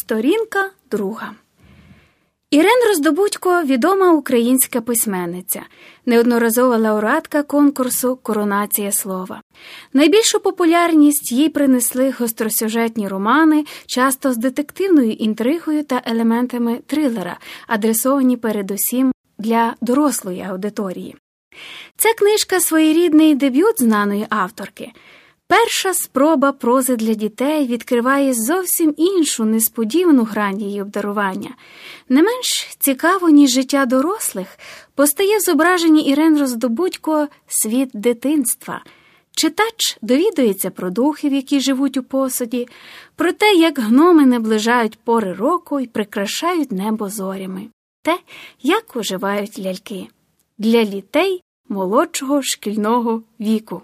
Сторінка друга. Ірен Роздобудько відома українська письменниця, неодноразова лауреатка конкурсу Коронація слова. Найбільшу популярність їй принесли гостросюжетні романи, часто з детективною інтригою та елементами трилера, адресовані передусім для дорослої аудиторії. Ця книжка своєрідний дебют знаної авторки. Перша спроба прози для дітей відкриває зовсім іншу несподівану грань її обдарування. Не менш цікаво, ніж життя дорослих, постає в зображенні Ірен Роздобудько світ дитинства. Читач довідується про духів, які живуть у посуді, про те, як гноми наближають пори року і прикрашають небо зорями, те, як уживають ляльки для літей молодшого шкільного віку.